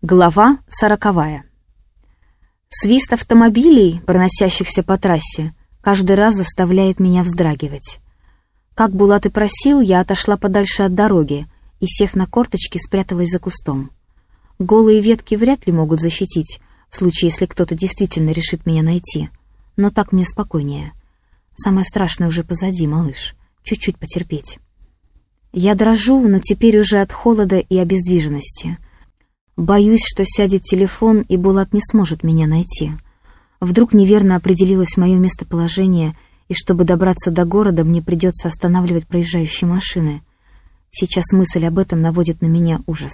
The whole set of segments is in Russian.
Глава сороковая. Свист автомобилей, проносящихся по трассе, каждый раз заставляет меня вздрагивать. Как Булат и просил, я отошла подальше от дороги и, сев на корточки, спряталась за кустом. Голые ветки вряд ли могут защитить, в случае, если кто-то действительно решит меня найти. Но так мне спокойнее. Самое страшное уже позади, малыш. Чуть-чуть потерпеть. Я дрожу, но теперь уже от холода и обездвиженности — Боюсь, что сядет телефон, и Булат не сможет меня найти. Вдруг неверно определилось мое местоположение, и чтобы добраться до города, мне придется останавливать проезжающие машины. Сейчас мысль об этом наводит на меня ужас.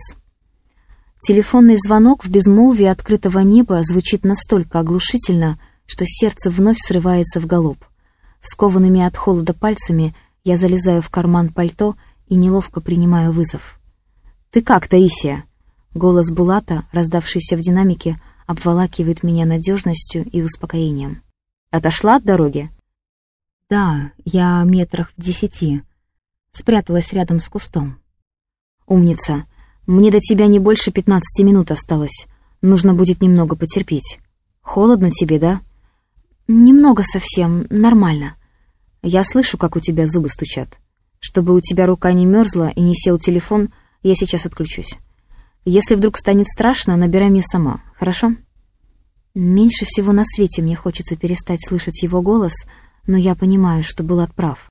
Телефонный звонок в безмолвии открытого неба звучит настолько оглушительно, что сердце вновь срывается в галоп. Скованными от холода пальцами я залезаю в карман пальто и неловко принимаю вызов. «Ты как, Таисия?» Голос Булата, раздавшийся в динамике, обволакивает меня надежностью и успокоением. «Отошла от дороги?» «Да, я метрах в десяти. Спряталась рядом с кустом». «Умница. Мне до тебя не больше пятнадцати минут осталось. Нужно будет немного потерпеть. Холодно тебе, да?» «Немного совсем. Нормально». «Я слышу, как у тебя зубы стучат. Чтобы у тебя рука не мерзла и не сел телефон, я сейчас отключусь». Если вдруг станет страшно, набирай мне сама, хорошо? Меньше всего на свете мне хочется перестать слышать его голос, но я понимаю, что был отправ.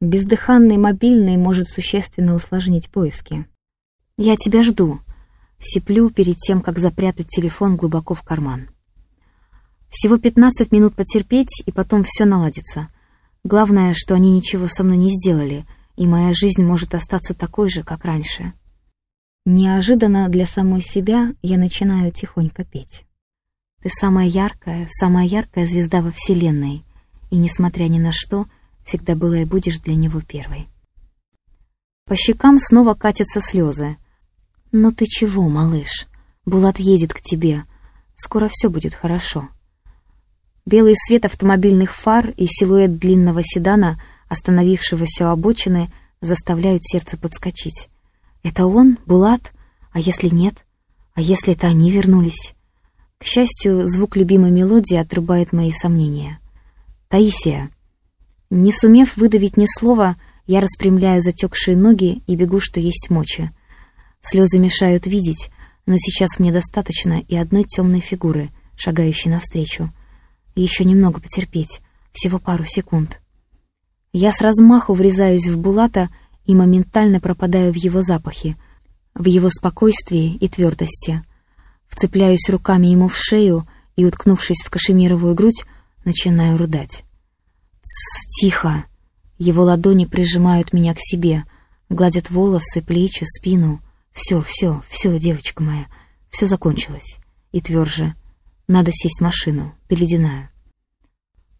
Бездыханный мобильный может существенно усложнить поиски. «Я тебя жду», — сиплю перед тем, как запрятать телефон глубоко в карман. Всего пятнадцать минут потерпеть, и потом все наладится. Главное, что они ничего со мной не сделали, и моя жизнь может остаться такой же, как раньше. Неожиданно для самой себя я начинаю тихонько петь. Ты самая яркая, самая яркая звезда во Вселенной, и, несмотря ни на что, всегда была и будешь для него первой. По щекам снова катятся слезы. «Но ты чего, малыш? Булат едет к тебе. Скоро все будет хорошо». Белый свет автомобильных фар и силуэт длинного седана, остановившегося у обочины, заставляют сердце подскочить. Это он, Булат? А если нет? А если это они вернулись? К счастью, звук любимой мелодии отрубает мои сомнения. «Таисия!» Не сумев выдавить ни слова, я распрямляю затекшие ноги и бегу, что есть мочи. Слезы мешают видеть, но сейчас мне достаточно и одной темной фигуры, шагающей навстречу. еще немного потерпеть, всего пару секунд. Я с размаху врезаюсь в Булата и моментально пропадаю в его запахе, в его спокойствии и твердости. Вцепляюсь руками ему в шею и, уткнувшись в кашемировую грудь, начинаю рыдать. «Тсс, тихо!» Его ладони прижимают меня к себе, гладят волосы, плечи, спину. «Все, все, все, девочка моя, все закончилось». И тверже. «Надо сесть в машину, ты ледяная».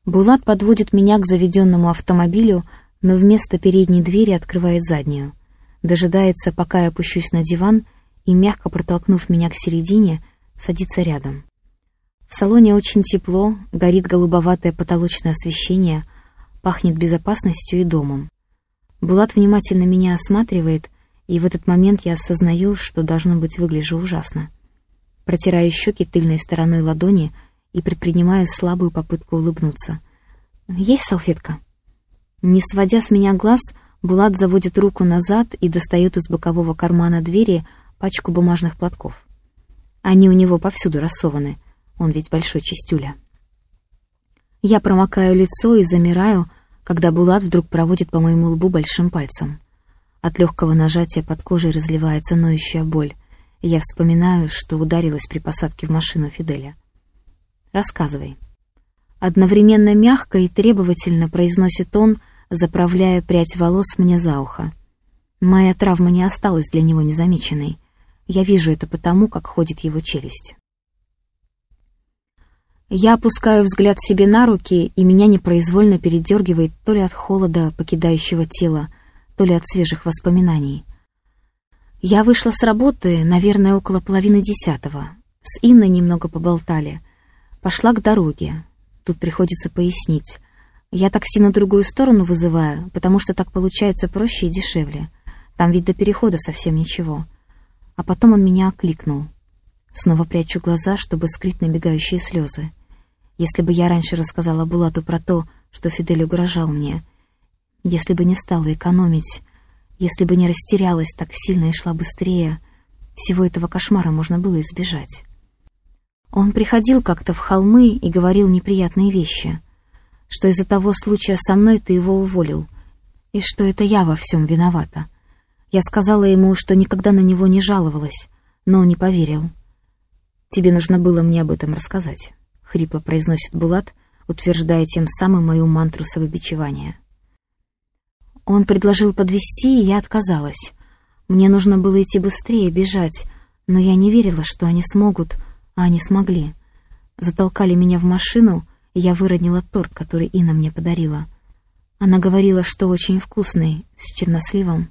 Булат подводит меня к заведенному автомобилю, но вместо передней двери открывает заднюю. Дожидается, пока я опущусь на диван, и, мягко протолкнув меня к середине, садится рядом. В салоне очень тепло, горит голубоватое потолочное освещение, пахнет безопасностью и домом. Булат внимательно меня осматривает, и в этот момент я осознаю, что, должно быть, выгляжу ужасно. Протираю щеки тыльной стороной ладони и предпринимаю слабую попытку улыбнуться. «Есть салфетка?» Не сводя с меня глаз, Булат заводит руку назад и достает из бокового кармана двери пачку бумажных платков. Они у него повсюду рассованы, он ведь большой чистюля. Я промокаю лицо и замираю, когда Булат вдруг проводит по моему лбу большим пальцем. От легкого нажатия под кожей разливается ноющая боль, и я вспоминаю, что ударилась при посадке в машину Фиделя. «Рассказывай». Одновременно мягко и требовательно произносит он — заправляя прядь волос мне за ухо. Моя травма не осталась для него незамеченной. Я вижу это потому, как ходит его челюсть. Я опускаю взгляд себе на руки, и меня непроизвольно передергивает то ли от холода, покидающего тело, то ли от свежих воспоминаний. Я вышла с работы, наверное, около половины десятого. С Инной немного поболтали. Пошла к дороге. Тут приходится пояснить. Я такси на другую сторону вызываю, потому что так получается проще и дешевле. Там ведь до перехода совсем ничего. А потом он меня окликнул. Снова прячу глаза, чтобы скрыть набегающие слезы. Если бы я раньше рассказала Булату про то, что Фидель угрожал мне, если бы не стала экономить, если бы не растерялась так сильно и шла быстрее, всего этого кошмара можно было избежать. Он приходил как-то в холмы и говорил неприятные вещи, что из-за того случая со мной ты его уволил, и что это я во всем виновата. Я сказала ему, что никогда на него не жаловалась, но он не поверил. «Тебе нужно было мне об этом рассказать», — хрипло произносит Булат, утверждая тем самым мою мантру самобичевания. Он предложил подвести, и я отказалась. Мне нужно было идти быстрее, бежать, но я не верила, что они смогут, а они смогли. Затолкали меня в машину, я выронила торт, который Инна мне подарила. Она говорила, что очень вкусный, с черносливом.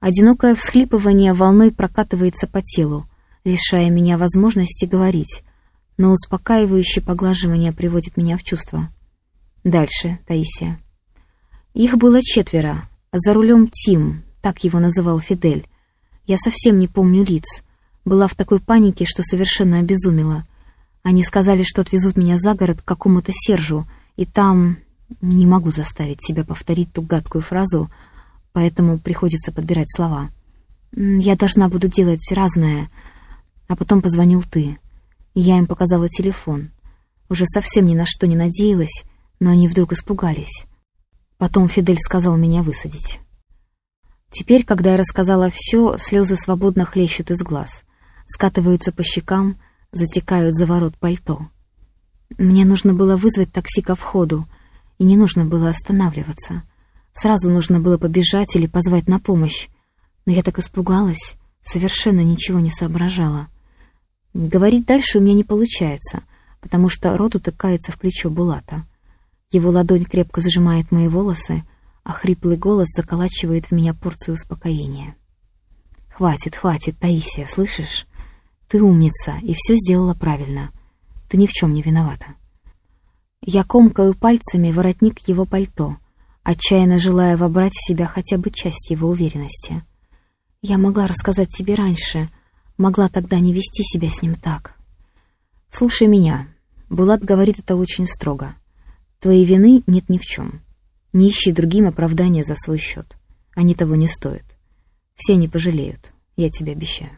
Одинокое всхлипывание волной прокатывается по телу, лишая меня возможности говорить, но успокаивающее поглаживание приводит меня в чувство. Дальше, Таисия. Их было четверо. За рулем Тим, так его называл Фидель. Я совсем не помню лиц. Была в такой панике, что совершенно обезумела. Они сказали, что отвезут меня за город к какому-то Сержу, и там... Не могу заставить себя повторить ту гадкую фразу, поэтому приходится подбирать слова. Я должна буду делать разное, а потом позвонил ты. Я им показала телефон. Уже совсем ни на что не надеялась, но они вдруг испугались. Потом Фидель сказал меня высадить. Теперь, когда я рассказала все, слезы свободно хлещут из глаз, скатываются по щекам, затекают за ворот пальто. Мне нужно было вызвать такси ко входу, и не нужно было останавливаться. Сразу нужно было побежать или позвать на помощь. Но я так испугалась, совершенно ничего не соображала. Говорить дальше у меня не получается, потому что рот утыкается в плечо Булата. Его ладонь крепко сжимает мои волосы, а хриплый голос заколачивает в меня порцию успокоения. «Хватит, хватит, Таисия, слышишь? Ты умница и все сделала правильно. Ты ни в чем не виновата». Я комкаю пальцами воротник его пальто, отчаянно желая вобрать в себя хотя бы часть его уверенности. «Я могла рассказать тебе раньше», могла тогда не вести себя с ним так. «Слушай меня», — Булат говорит это очень строго. «Твоей вины нет ни в чем. Не ищи другим оправдания за свой счет. Они того не стоят. Все не пожалеют, я тебе обещаю».